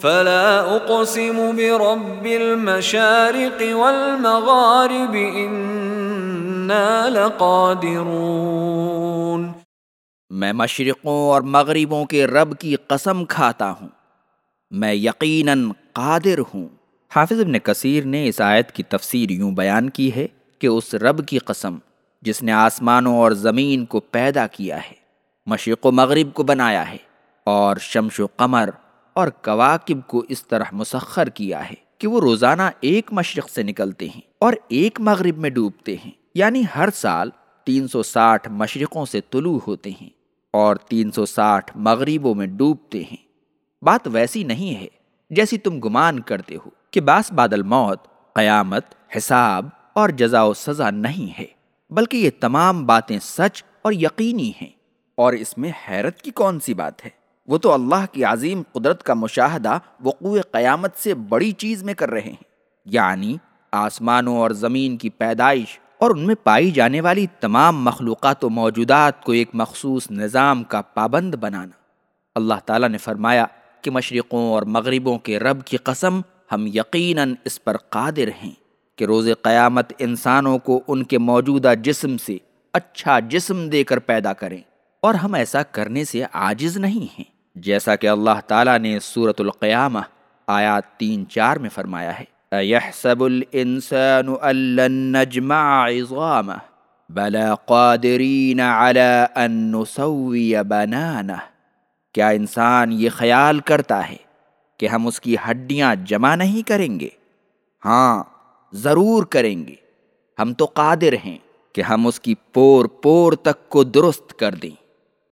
فلا اقسم برب المشارق والمغارب انا لقادرون. میں مشرقوں اور مغربوں کے رب کی قسم کھاتا ہوں۔ میں یقیناً قادر ہوں۔ حافظ ابن کثیر نے اس آیت کی تفسیر یوں بیان کی ہے کہ اس رب کی قسم جس نے آسمانوں اور زمین کو پیدا کیا ہے، مشرق و مغرب کو بنایا ہے اور شمش و قمر اور کواکب کو اس طرح مسخر کیا ہے کہ وہ روزانہ ایک مشرق سے نکلتے ہیں اور ایک مغرب میں ڈوبتے ہیں۔ یعنی ہر سال تین سو ساٹھ مشرقوں سے طلوع ہوتے ہیں اور تین سو ساٹھ مغربوں میں ڈوبتے ہیں۔ بات ویسی نہیں ہے جیسی تم گمان کرتے ہو کہ باس بادل موت، قیامت، حساب اور جزا و سزا نہیں ہے، بلکہ یہ تمام باتیں سچ اور یقینی ہیں۔ اور اس میں حیرت کی کون سی بات ہے؟ وہ تو اللہ کی عظیم قدرت کا مشاہدہ وقوع قیامت سے بڑی چیز میں کر رہے ہیں یعنی آسمانوں اور زمین کی پیدائش اور ان میں پائی جانے والی تمام مخلوقات و موجودات کو ایک مخصوص نظام کا پابند بنانا۔ اللہ تعالیٰ نے فرمایا کہ مشرقوں اور مغربوں کے رب کی قسم، ہم یقیناً اس پر قادر ہیں کہ روز قیامت انسانوں کو ان کے موجودہ جسم سے اچھا جسم دے کر پیدا کریں، اور ہم ایسا کرنے سے عاجز نہیں ہیں۔ جیسا کہ اللہ تعالیٰ نے صورت القیامہ آیات تین چار میں فرمایا ہے۔ اَيَحْسَبُ الْإِنسَانُ أَلَّن نَجْمَعَ عِظَامَهُ، بَلَا قَادِرِينَ عَلَىٰ أَن نُسَوِّيَ بَنَانَهُ۔ کیا انسان یہ خیال کرتا ہے کہ ہم اس کی ہڈیاں جمع نہیں کریں گے؟ ہاں ضرور کریں گے۔ ہم تو قادر ہیں کہ ہم اس کی پور پور تک کو درست کر دیں۔